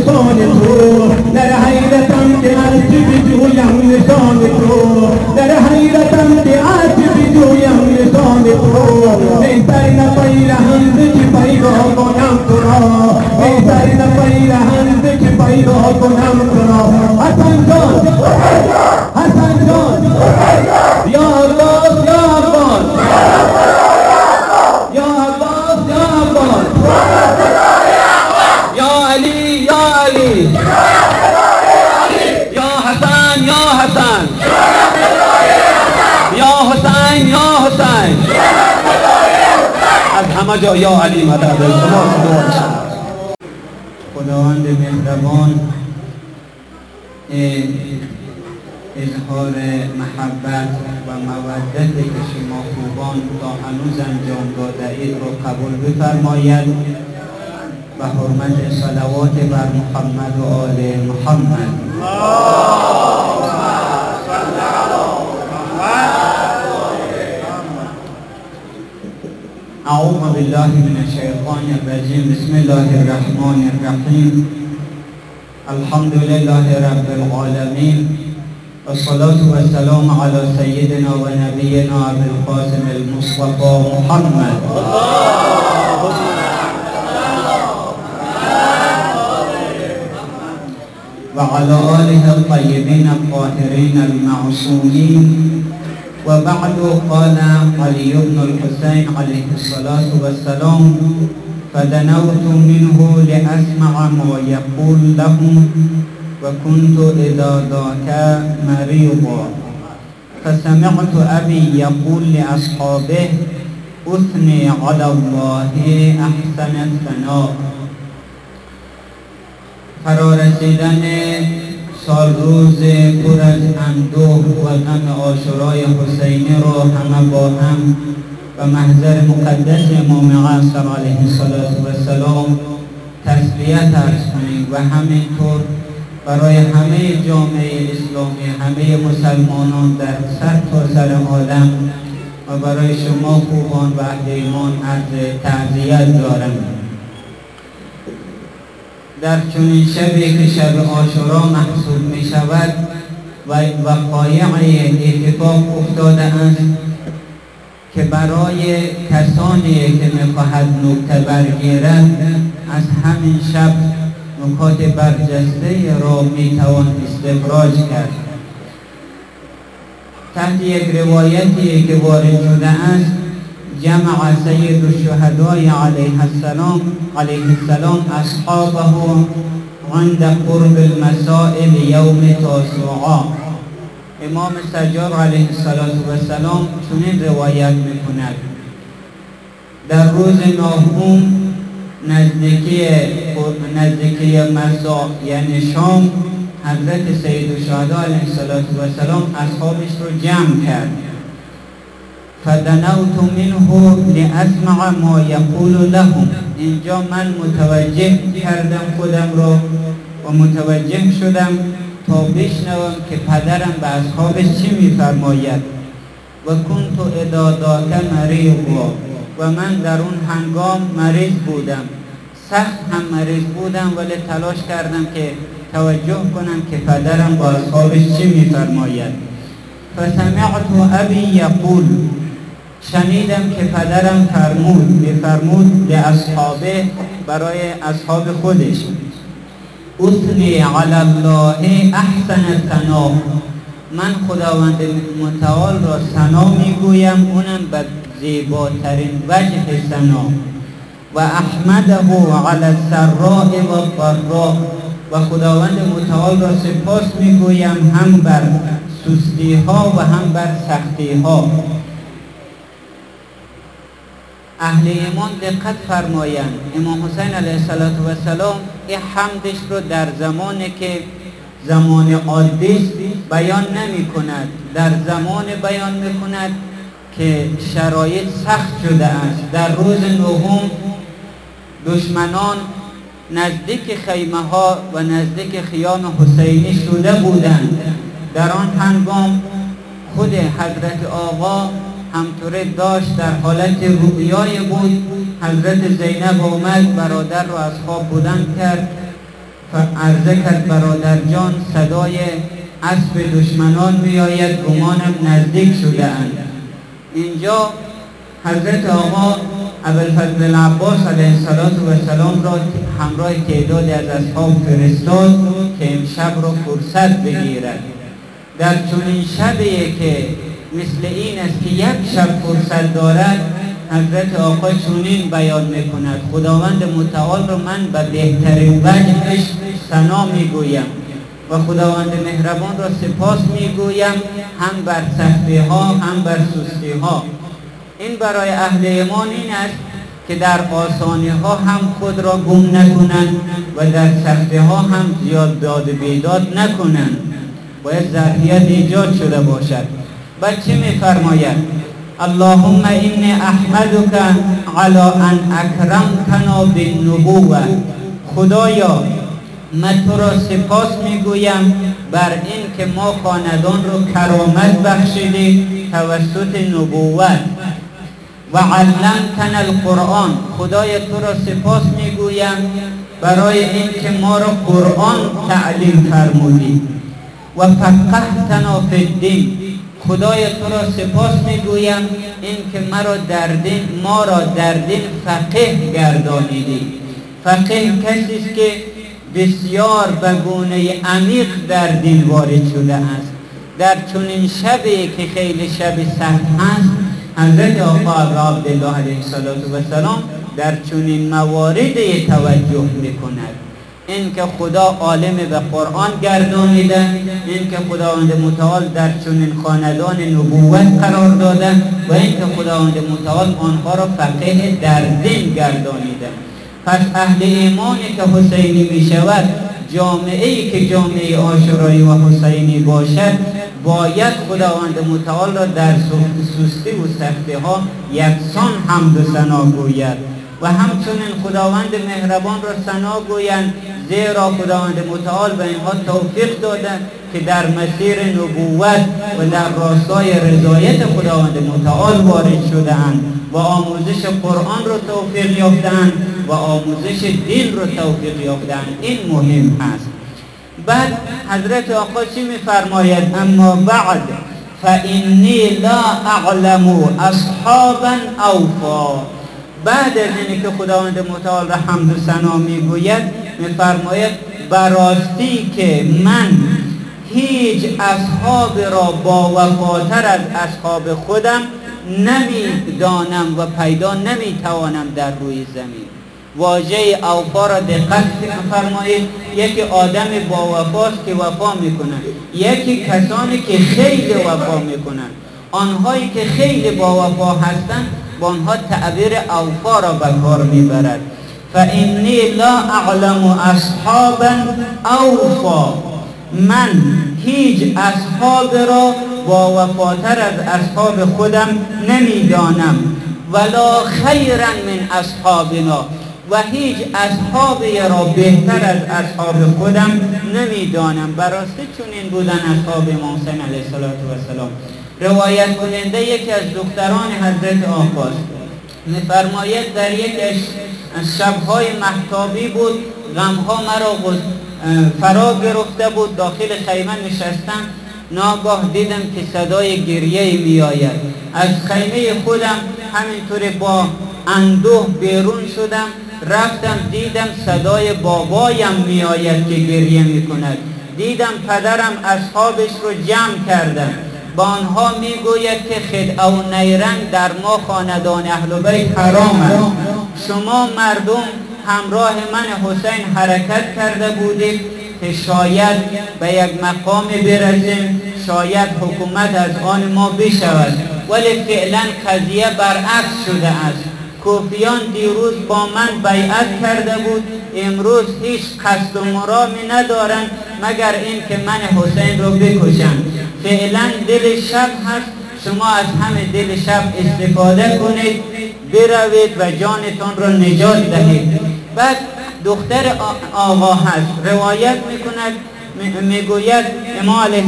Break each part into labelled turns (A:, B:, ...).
A: نشان تو در همه یا علی مدد. خداوند مهربان اظهار محبت و مودت که شما خوبان تا هنوز انجام داده اید رو قبول بفرماید و حرمت صلوات بر محمد و آل محمد. أعوذ بالله من الشيطان الرجيم. بسم الله الرحمن الرحيم. الحمد لله رب العالمين. والصلاة والسلام على سيدنا ونبينا أبي القاسم المصطفى محمد. وعلى آله الطيبين الطاهرين المعصومين. وبعد قال علي بن الحسين عليه الصلاة والسلام فدنوت منه لأسمع ما يقول لهم وكنت إذا ذاك مريضا. فسمعت أبي يقول لأصحابه أثني على الله أحسن الثناء. فرارسیدن سال روز پر از اندوه و غم آشورای حسینی رو همه با هم و محضر مقدس امام عصر علیه السلام تسلیت ارز کنیم و همینطور برای همه جامعه اسلامی همه مسلمانان در سر تا سر عالم و برای شما خوبان و اهل ایمان عرض تعذیت دارم. در چنین شبی که شب آشورا محسوب می شود و وقایع اتفاق افتاده است که برای کسانی که می‌خواهد نکته برگیرد از همین شب نکات برجسته را می‌توان استخراج کرد. تحت یک روایتی که وارد شده است جمع سید الشهداء علیه السلام علیه السلام اصحابه عند قرب المسائل یوم تاسوعا امام سجاد علیه السلام چنین روایت می‌کند. در روز نهم نزدیکی نزدیکی مسا یعنی شام حضرت سید الشهداء علیه السلام اصحابش رو جمع کرد. فدنوت منه لاسمع ما یقول لهم. اینجا من متوجه کردم خودم را و متوجه شدم تا بشنوم که پدرم به اصحابش چی میفرماید. و کنت اذا ذاک مریض. و من در اون هنگام مریض بودم. سخت هم مریض بودم ولی تلاش کردم که توجه کنم که پدرم با اصحابش چی میفرماید. فسمعت ابی یقول. شنیدم که پدرم فرمود بفرمود به اصحابه برای اصحاب خودش. اثنی علی الله احسن ثنا. من خداوند متعال را ثنا می‌گویم اونم به زیباترین وجه ثنا. و احمده علی السراء و الضراء. و خداوند متعال را سپاس می‌گویم هم بر سستی ها و هم بر سختی ها اهل ایمان دقت فرمایند. امام حسین علیه السلام این حمدش رو در زمانی که زمان عادی بیان نمی کند. در زمان بیان می کند که شرایط سخت شده است. در روز نهم دشمنان نزدیک خیمه ها و نزدیک خیام حسینی شده بودند. در آن هنگام خود حضرت آقا همطوره داشت در حالت رویای بود. حضرت زینب آمد برادر رو از خواب بودن کرد عرضه کرد برادر جان صدای اسب دشمنان میآید گمانم نزدیک شده اند اینجا حضرت آقا ابوالفضل العباس علیه السلام را همراه تعدادی از اصحاب فرستاد که امشب را فرصت بگیرد. در چنین شبیه که مثل این است که یک شب فرصت دارد حضرت آقا چنین بیان می‌کند. خداوند متعال را من به بهترین وجهش سنا می‌گویم و خداوند مهربان را سپاس می‌گویم هم بر سختی ها هم بر سستی ها این برای اهل ایمان این است که در آسانی ها هم خود را گم نکنند و در سختی ها هم زیاد داد بیداد نکنند. باید ظرفیت ایجاد شده باشد. چه میفرماید؟ اللهم اینی احمدک علی ان اکرمتنا بالنبوه خدایا من تو را سپاس می‌گویم بر این که ما خاندان رو کرامت بخشیدی توسط نبوت. و علمتن القرآن. خدای تو را سپاس می‌گویم برای این که ما را قرآن تعلیم فرمودی. و فقهتنا فی الدین. خدای تو را سپاس می‌گویم این که مرا در دین ما را در دین فقه گردانیدی. فقه کسی است که بسیار به گونه عمیق در دین وارد شده است. در چنین شبی که خیلی شب سخت هست حضرت آقا عبدالله علیه السلام در چنین مواردی توجه می‌کند. این که خدا عالم به قرآن گردانیده این که خداوند متعال در چنین خاندان نبوت قرار داده و این که خداوند متعال آنها را فقه در دین گردانیده. پس اهل ایمانی که حسینی می شود جامعه ای که جامعه آشورایی و حسینی باشد باید خداوند متعال را در سستی و سختی ها یکسان حمد و سنا گوید. و همچنین خداوند مهربان را سنا گویند زیرا خداوند متعال به اینها توفیق داده که در مسیر نبوت و در راستای رضایت خداوند متعال وارد شده اند و آموزش قرآن رو توفیق یافتند و آموزش دین رو توفیق یافتند این مهم هست. بعد حضرت آقا چی میفرماید؟ اما بعد فانی لا اعلم اصحابا اوفا. بعد از اینی که خداوند متعال را حمد و ثنا می‌گوید میفرماید براستی که من هیچ اصحاب را با وفاتر از اصحاب خودم نمی‌دانم و پیدا نمی‌توانم در روی زمین. واژه اوفا را دقت فرمایید یکی آدم با وفاست که وفا می‌کنن یکی کسانی که خیلی وفا می‌کنن آنهایی که خیلی با وفا هستند با آنها تعبیر اوفا را به کار می‌برد. فانی لا اعلم اصحابا اوفا من هیچ اصحاب را با وفاتر از اصحاب خودم نمی‌دانم ولا خیرا من اصحابنا. و هیچ اصحابی را بهتر از اصحاب خودم نمی‌دانم. براسته چون این بودن اصحاب امام علیه السلام روایت کننده یکی از دختران حضرت آقاست. میفرماید در یک شبهای محتابی بود غمها مرا فرا گرفته بود داخل خیمه نشستم. ناگاه دیدم که صدای گریه می آید از خیمه خودم همینطور با اندوه بیرون شدم. رفتم دیدم صدای بابایم می آید که گریه می کند دیدم پدرم اصحابش رو جمع کردم با آنها می‌گوید که خدعه و نیرنگ در ما خاندان اهل بیت حرام است. شما مردم همراه من حسین حرکت کرده بودید که شاید به یک مقام برسیم شاید حکومت از آن ما بشود. ولی فعلا قضیه برعکس شده است. کوفیان دیروز با من بیعت کرده بود. امروز هیچ قصد و مرامی ندارند مگر این که من حسین رو بکشم. فعلا دل شب هست. شما از همه دل شب استفاده کنید بروید و جانتان را نجات دهید. بعد دختر آقا هست روایت می‌کند می‌گوید امام علیه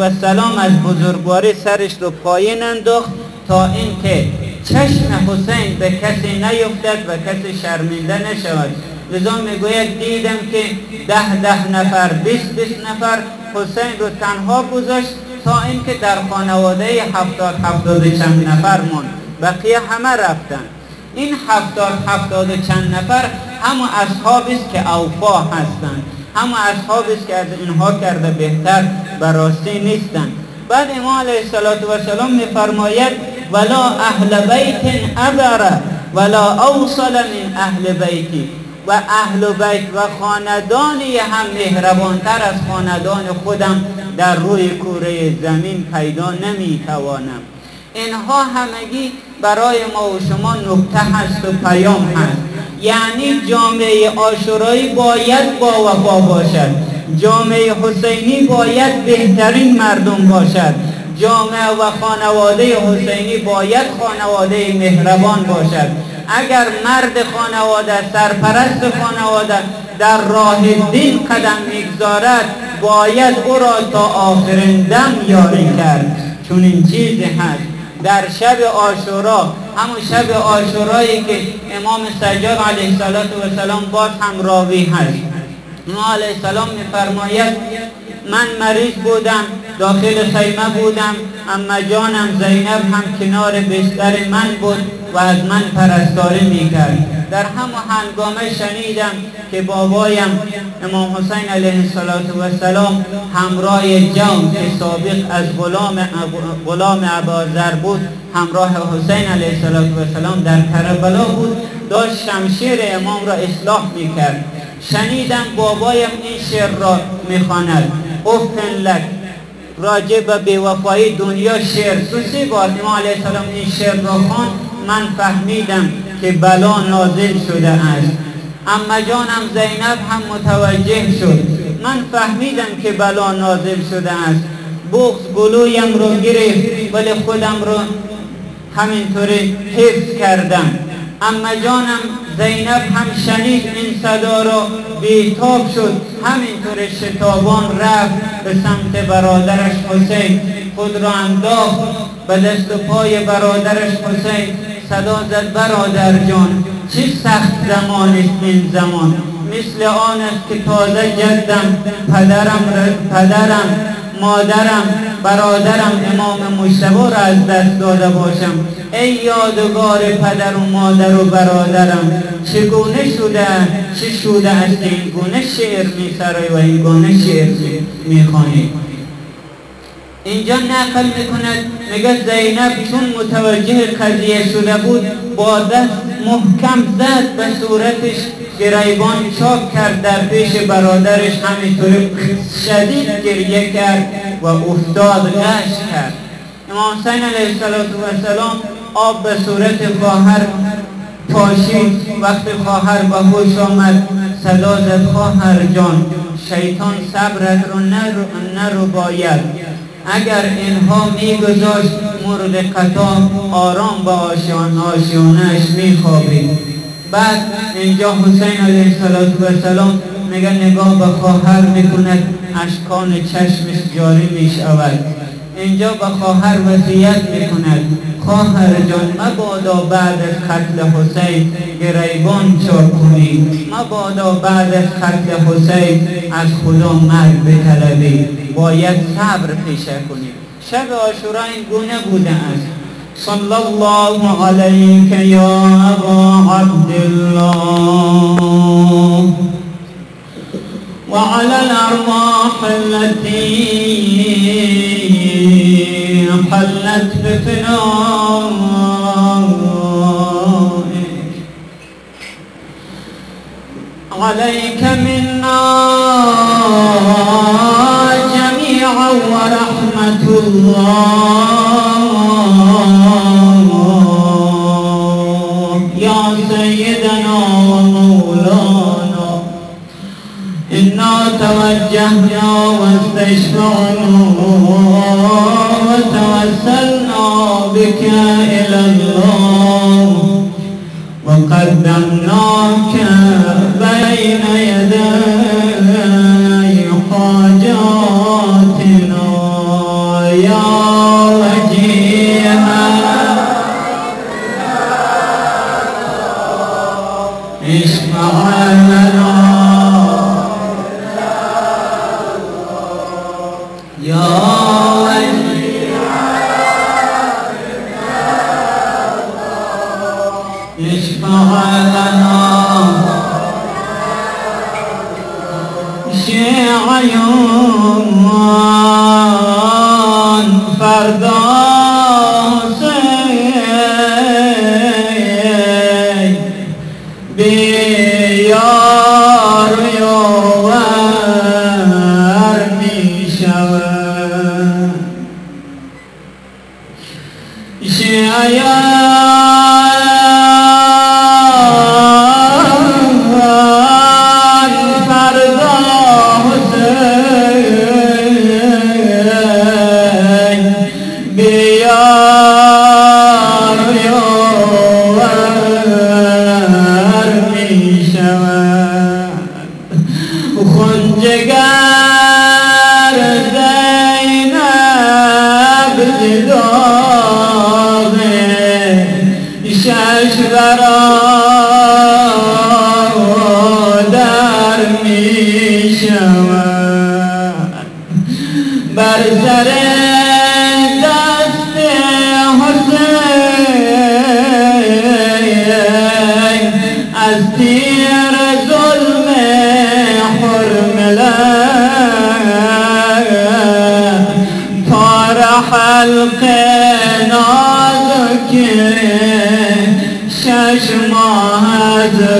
A: السلام از بزرگواری سرش رو پایین انداخت تا اینکه چشم حسین به کسی نیفتد و کسی شرمنده نشود. لذا می‌گوید دیدم که ده ده نفر بیست بیست نفر حسین رو تنها گذاشت تا اینکه در خانواده هفتاد هفتاد چند نفر موند بقیه همه رفتن. این هفتاد هفتاد چند نفر همون اصحابی است که اوفا هستند. همون اصحابی است که از اینها کرده بهتر براستی نیستند. بعد امام علیه السلام میفرماید ولا اهل بیت ابر ولا اوصل من اهل بیتی. و اهل بیت و خاندانی هم مهربانتر از خاندان خودم در روی کوره زمین پیدا نمی‌توانم. اینها همگی برای ما و شما نکته هست و پیام هست. یعنی جامعه آشورایی باید با وفا باشد. جامعه حسینی باید بهترین مردم باشد. جامعه و خانواده حسینی باید خانواده مهربان باشد. اگر مرد خانواده سرپرست خانواده در راه دین قدم می‌گذارد باید او را تا آخرین دم یاری کرد. چون این چیزی هست. در شب آشورا همون شب آشورایی که امام سجاد علیه السلام باز هم راوی هست. امام علیه السلام میفرماید من مریض بودم داخل خیمه بودم اما جانم زینب هم کنار بستر من بود و از من پرستاری می‌کرد. در همه هنگامه شنیدم که بابایم امام حسین علیه السلام همراه جون که سابق از غلام غلام عبازر بود همراه حسین علیه السلام در کربلا بود داشت شمشیر امام را اصلاح می‌کرد. شنیدم بابایم این شعر را می‌خواند. افن لک. راجع به بیوفایی دنیا شعر. سوسی با امام علیه السلام این شعر را خواند من فهمیدم که بلا نازل شده است. اما جانم زینب هم متوجه شد. من فهمیدم که بلا نازل شده است. بغز گلویم رو گرفت ولی خودم رو همینطوری حفظ کردم. اما جانم زینب هم شنید این صدا را بیتاب شد. همینطور شتابان رفت به سمت برادرش حسین. خود را انداخت به دست و پای برادرش حسین. صدا زد برادر جان چه سخت زمان این زمان. مثل آن است که تازه جدم پدرم, پدرم مادرم برادرم امام مشتبه را از دست داده باشم. ای یادگار پدر و مادر و برادرم چگونه شده چه شده است این گونه شعر می و این گونه شعر می اینجا نقل می‌کند میگه زینب چون متوجه قضیه شده بود با محکم زد به صورتش گریبان چاک کرد در پیش برادرش همینطور شدید گریه کرد و افتاد غش کرد. امام حسین علیه السلام آب به صورت خواهر پاشید. وقتی خواهر به هوش آمد صدا زد خواهر جان شیطان صبرت رو نرو باید اگر اینها میگذاشت مورد قطا آرام با آشیان آشیانش میخوابید بعد اینجا حسین علیه السلام میگه نگاه به خواهر می‌کند اشکان چشمش جاری می‌شود. اینجا به خواهر وصیت می‌کند. خواهر جان مبادا بعد از قتل حسین گریبان چار کنی. مبادا بعد از قتل حسین از خدا مرگ بطلبی. باید صبر پیشه کنی. شب آشورا این گونه بوده است. الله علیک یا ابا عبدالله. وعلى الأرواح التي حلت بفنائك. عليك منا الله. يا سيدنا ومولانا إنا توجهنا واستشفعنا وتوسلنا بك إلى الله. وقدمناك بين اشفع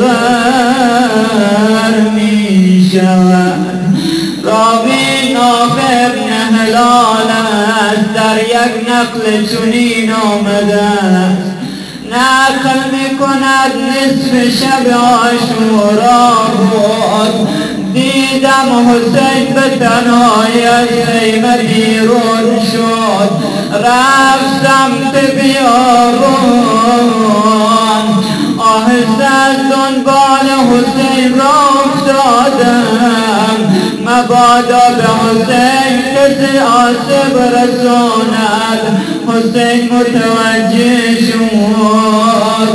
A: غر می شود راوی نافر هلال است. در یک نقل چنین آمده است. نقل می‌کند نصف شب آشورا بود. دیدم حسین به تنهای از خیمه بیرون شد. رفت سمت بیارون. آهسته از دنبال حسین را افتادم مبادا به حسین کسی آسب رساند. حسین متوجه شد.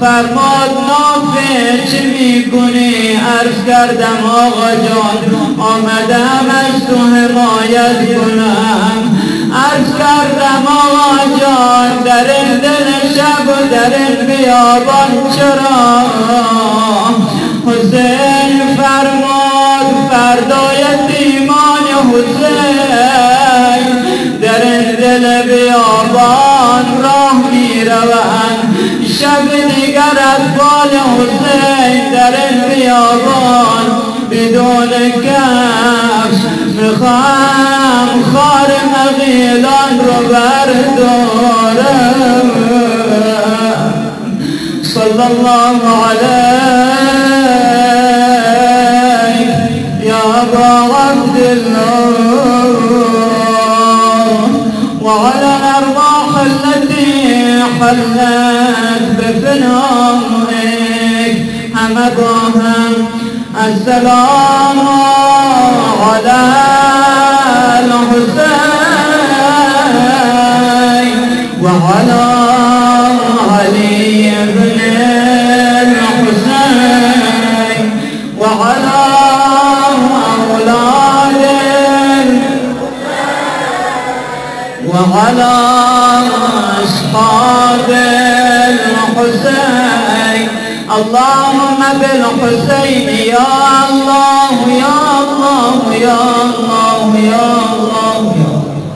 A: فرماد نافه چی می‌کنی؟ عرض کردم آقا جان. آمدم از تو حمایت کنم. عرض کردم آقا جان در این دل شب و در این بیابان چرا؟ حسین فرماد فردای تیمان حسین در این دل بیابان راه می روند شب دیگر از بال حسین در این بیابان بدونك نخام خار مغيلان ربار دورم صلى الله عليك يا أبا عبد الله وعلى الأرواح التي حلت بفنائك حمدوها السلام